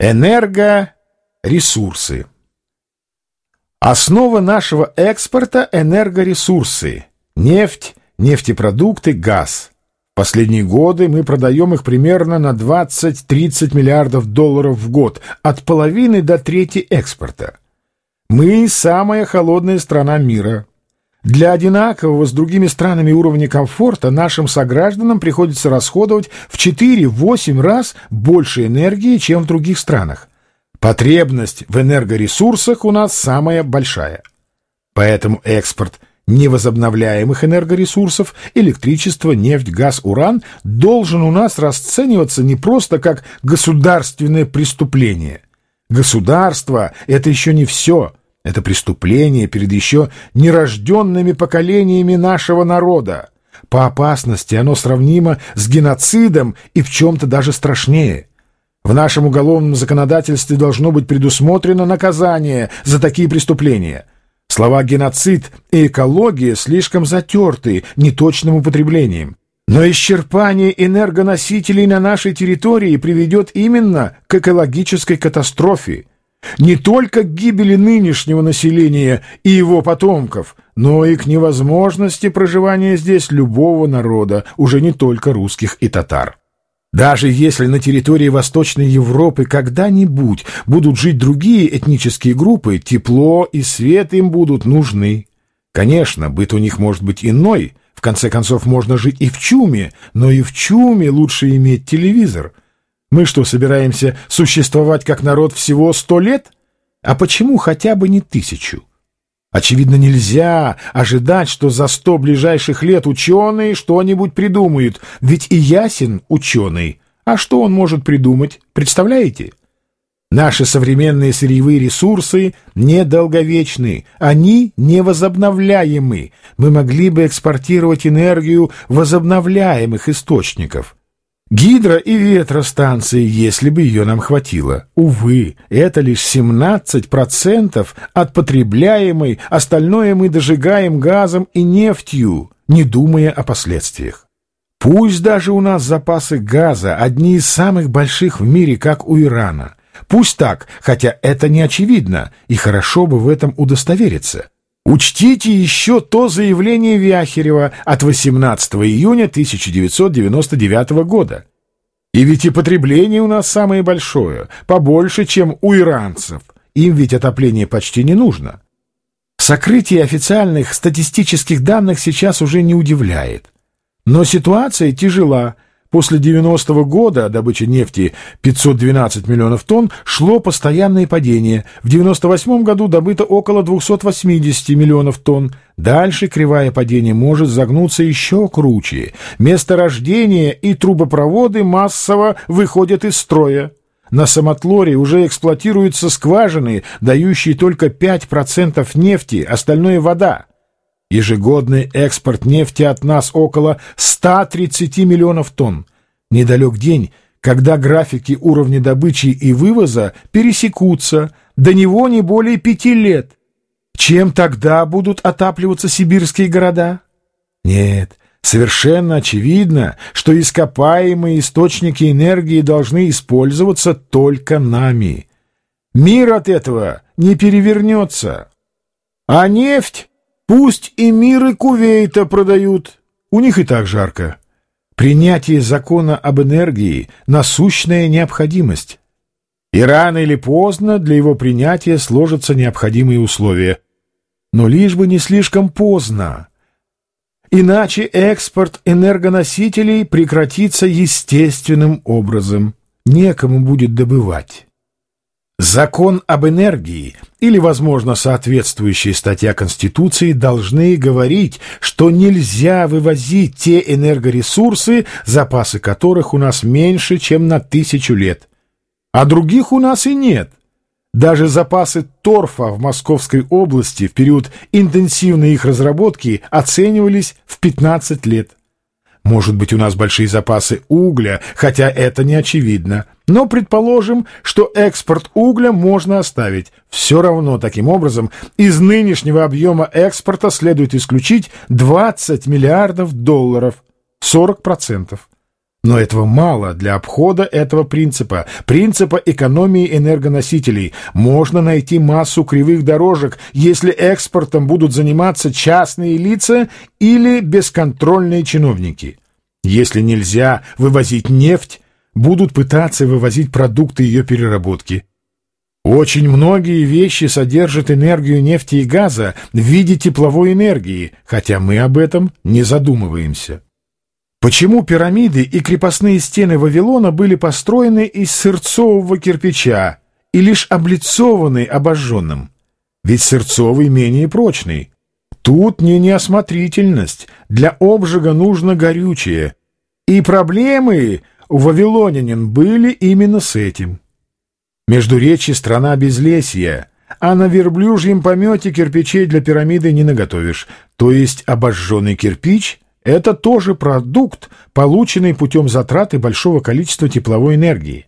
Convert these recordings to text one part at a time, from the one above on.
Энергоресурсы. Основа нашего экспорта – энергоресурсы. Нефть, нефтепродукты, газ. В последние годы мы продаем их примерно на 20-30 миллиардов долларов в год, от половины до трети экспорта. Мы – самая холодная страна мира. Для одинакового с другими странами уровня комфорта нашим согражданам приходится расходовать в 4-8 раз больше энергии, чем в других странах. Потребность в энергоресурсах у нас самая большая. Поэтому экспорт невозобновляемых энергоресурсов, электричество, нефть, газ, уран, должен у нас расцениваться не просто как государственное преступление. Государство – это еще не все – это преступление перед еще нерожденными поколениями нашего народа. По опасности оно сравнимо с геноцидом и в чем-то даже страшнее. В нашем уголовном законодательстве должно быть предусмотрено наказание за такие преступления. Слова «геноцид» и «экология» слишком затерты неточным употреблением. Но исчерпание энергоносителей на нашей территории приведет именно к экологической катастрофе – не только к гибели нынешнего населения и его потомков, но и к невозможности проживания здесь любого народа, уже не только русских и татар. Даже если на территории Восточной Европы когда-нибудь будут жить другие этнические группы, тепло и свет им будут нужны. Конечно, быт у них может быть иной, в конце концов можно жить и в чуме, но и в чуме лучше иметь телевизор – мы что, собираемся существовать как народ всего сто лет? А почему хотя бы не тысячу? Очевидно, нельзя ожидать, что за сто ближайших лет ученые что-нибудь придумают, ведь и ясен ученый. А что он может придумать, представляете? Наши современные сырьевые ресурсы недолговечны, они невозобновляемы. Мы могли бы экспортировать энергию возобновляемых источников. Гидро- и ветростанции, если бы ее нам хватило. Увы, это лишь 17% от потребляемой, остальное мы дожигаем газом и нефтью, не думая о последствиях. Пусть даже у нас запасы газа одни из самых больших в мире, как у Ирана. Пусть так, хотя это не очевидно, и хорошо бы в этом удостовериться. Учтите еще то заявление Вяхерева от 18 июня 1999 года. И ведь и потребление у нас самое большое, побольше, чем у иранцев. Им ведь отопление почти не нужно. Сокрытие официальных статистических данных сейчас уже не удивляет. Но ситуация тяжела, После 90-го года добыча нефти 512 миллионов тонн шло постоянное падение. В 98 году добыто около 280 миллионов тонн. Дальше кривая падения может загнуться еще круче. Месторождения и трубопроводы массово выходят из строя. На Самотлоре уже эксплуатируются скважины, дающие только 5% нефти, остальное — вода. Ежегодный экспорт нефти от нас около 130 миллионов тонн. Недалек день, когда графики уровня добычи и вывоза пересекутся, до него не более пяти лет. Чем тогда будут отапливаться сибирские города? Нет, совершенно очевидно, что ископаемые источники энергии должны использоваться только нами. Мир от этого не перевернется. А нефть Пусть и миры Кувейта продают, у них и так жарко. Принятие закона об энергии — насущная необходимость. И рано или поздно для его принятия сложатся необходимые условия. Но лишь бы не слишком поздно. Иначе экспорт энергоносителей прекратится естественным образом. Некому будет добывать. Закон об энергии или, возможно, соответствующая статья Конституции должны говорить, что нельзя вывозить те энергоресурсы, запасы которых у нас меньше, чем на тысячу лет. А других у нас и нет. Даже запасы торфа в Московской области в период интенсивной их разработки оценивались в 15 лет. Может быть, у нас большие запасы угля, хотя это не очевидно. Но предположим, что экспорт угля можно оставить. Все равно, таким образом, из нынешнего объема экспорта следует исключить 20 миллиардов долларов, 40%. Но этого мало для обхода этого принципа, принципа экономии энергоносителей. Можно найти массу кривых дорожек, если экспортом будут заниматься частные лица или бесконтрольные чиновники. Если нельзя вывозить нефть, будут пытаться вывозить продукты ее переработки. Очень многие вещи содержат энергию нефти и газа в виде тепловой энергии, хотя мы об этом не задумываемся. Почему пирамиды и крепостные стены Вавилона были построены из сырцового кирпича и лишь облицованы обожженным? Ведь сырцовый менее прочный. Тут не неосмотрительность, для обжига нужно горючее. И проблемы у вавилонянин были именно с этим. Междуречье — страна безлесья, а на верблюжьем помете кирпичей для пирамиды не наготовишь, то есть обожженный кирпич — это тоже продукт, полученный путем затраты большого количества тепловой энергии.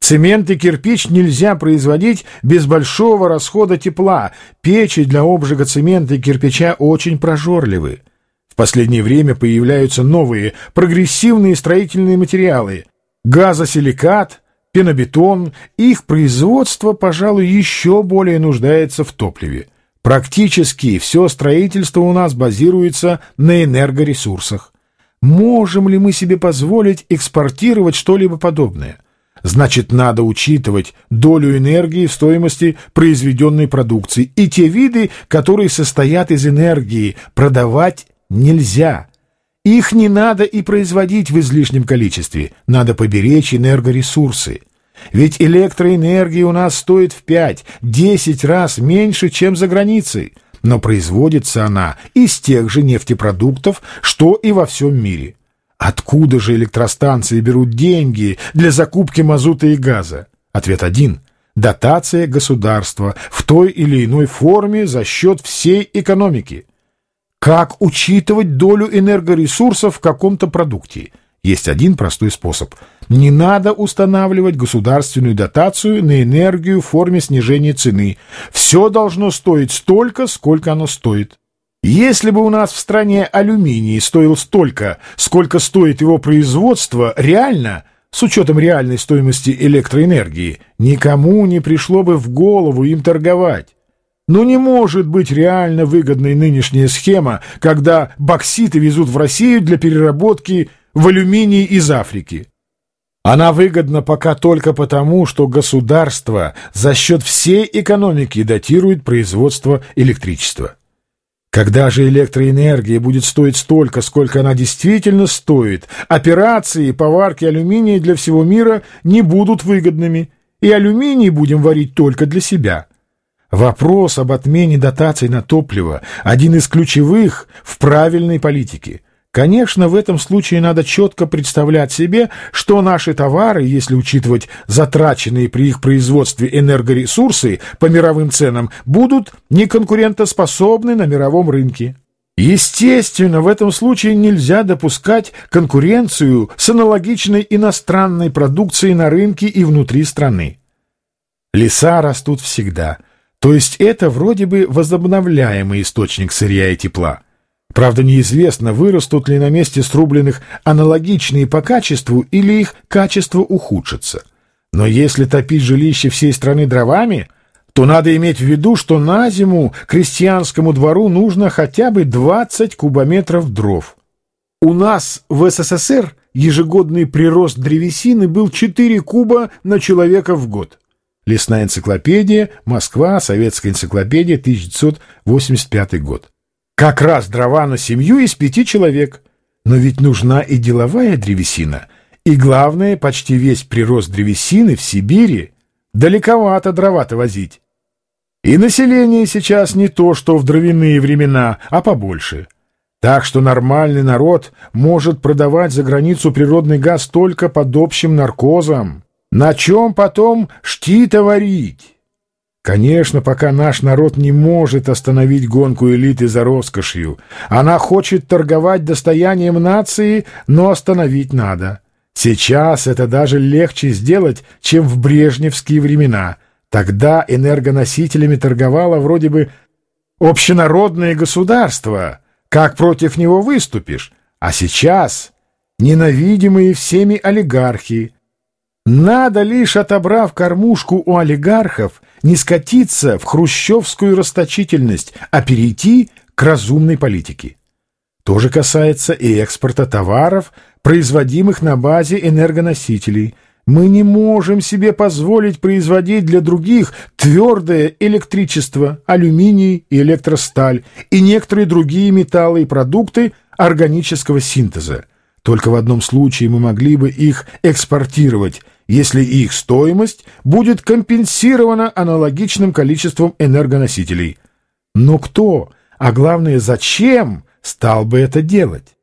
Цемент и кирпич нельзя производить без большого расхода тепла. Печи для обжига цемента и кирпича очень прожорливы. В последнее время появляются новые прогрессивные строительные материалы. Газосиликат, пенобетон. Их производство, пожалуй, еще более нуждается в топливе. Практически все строительство у нас базируется на энергоресурсах. Можем ли мы себе позволить экспортировать что-либо подобное? Значит, надо учитывать долю энергии в стоимости произведенной продукции и те виды, которые состоят из энергии, продавать нельзя. Их не надо и производить в излишнем количестве, надо поберечь энергоресурсы. Ведь электроэнергия у нас стоит в 5-10 раз меньше, чем за границей, но производится она из тех же нефтепродуктов, что и во всем мире. Откуда же электростанции берут деньги для закупки мазута и газа? Ответ один – дотация государства в той или иной форме за счет всей экономики. Как учитывать долю энергоресурсов в каком-то продукте – есть один простой способ. Не надо устанавливать государственную дотацию на энергию в форме снижения цены. Все должно стоить столько, сколько оно стоит. Если бы у нас в стране алюминий стоил столько, сколько стоит его производство, реально, с учетом реальной стоимости электроэнергии, никому не пришло бы в голову им торговать. Но не может быть реально выгодной нынешняя схема, когда бокситы везут в Россию для переработки в алюминий из Африки. Она выгодна пока только потому, что государство за счет всей экономики датирует производство электричества. Когда же электроэнергия будет стоить столько, сколько она действительно стоит, операции по варке алюминия для всего мира не будут выгодными, и алюминий будем варить только для себя. Вопрос об отмене дотаций на топливо – один из ключевых в правильной политике – Конечно, в этом случае надо четко представлять себе, что наши товары, если учитывать затраченные при их производстве энергоресурсы по мировым ценам, будут неконкурентоспособны на мировом рынке. Естественно, в этом случае нельзя допускать конкуренцию с аналогичной иностранной продукцией на рынке и внутри страны. Леса растут всегда, то есть это вроде бы возобновляемый источник сырья и тепла. Правда, неизвестно, вырастут ли на месте срубленных аналогичные по качеству или их качество ухудшится. Но если топить жилище всей страны дровами, то надо иметь в виду, что на зиму крестьянскому двору нужно хотя бы 20 кубометров дров. У нас в СССР ежегодный прирост древесины был 4 куба на человека в год. Лесная энциклопедия, Москва, Советская энциклопедия, 1985 год. Как раз дрова на семью из пяти человек. Но ведь нужна и деловая древесина. И главное, почти весь прирост древесины в Сибири. Далековато дрова-то возить. И население сейчас не то, что в дровяные времена, а побольше. Так что нормальный народ может продавать за границу природный газ только под общим наркозом. На чем потом шти-то варить? Конечно, пока наш народ не может остановить гонку элиты за роскошью. Она хочет торговать достоянием нации, но остановить надо. Сейчас это даже легче сделать, чем в брежневские времена. Тогда энергоносителями торговало вроде бы общенародное государство. Как против него выступишь? А сейчас ненавидимые всеми олигархи. Надо лишь, отобрав кормушку у олигархов, не скатиться в хрущевскую расточительность, а перейти к разумной политике. То же касается и экспорта товаров, производимых на базе энергоносителей. Мы не можем себе позволить производить для других твердое электричество, алюминий и электросталь и некоторые другие металлы и продукты органического синтеза. Только в одном случае мы могли бы их экспортировать, если их стоимость будет компенсирована аналогичным количеством энергоносителей. Но кто, а главное зачем, стал бы это делать?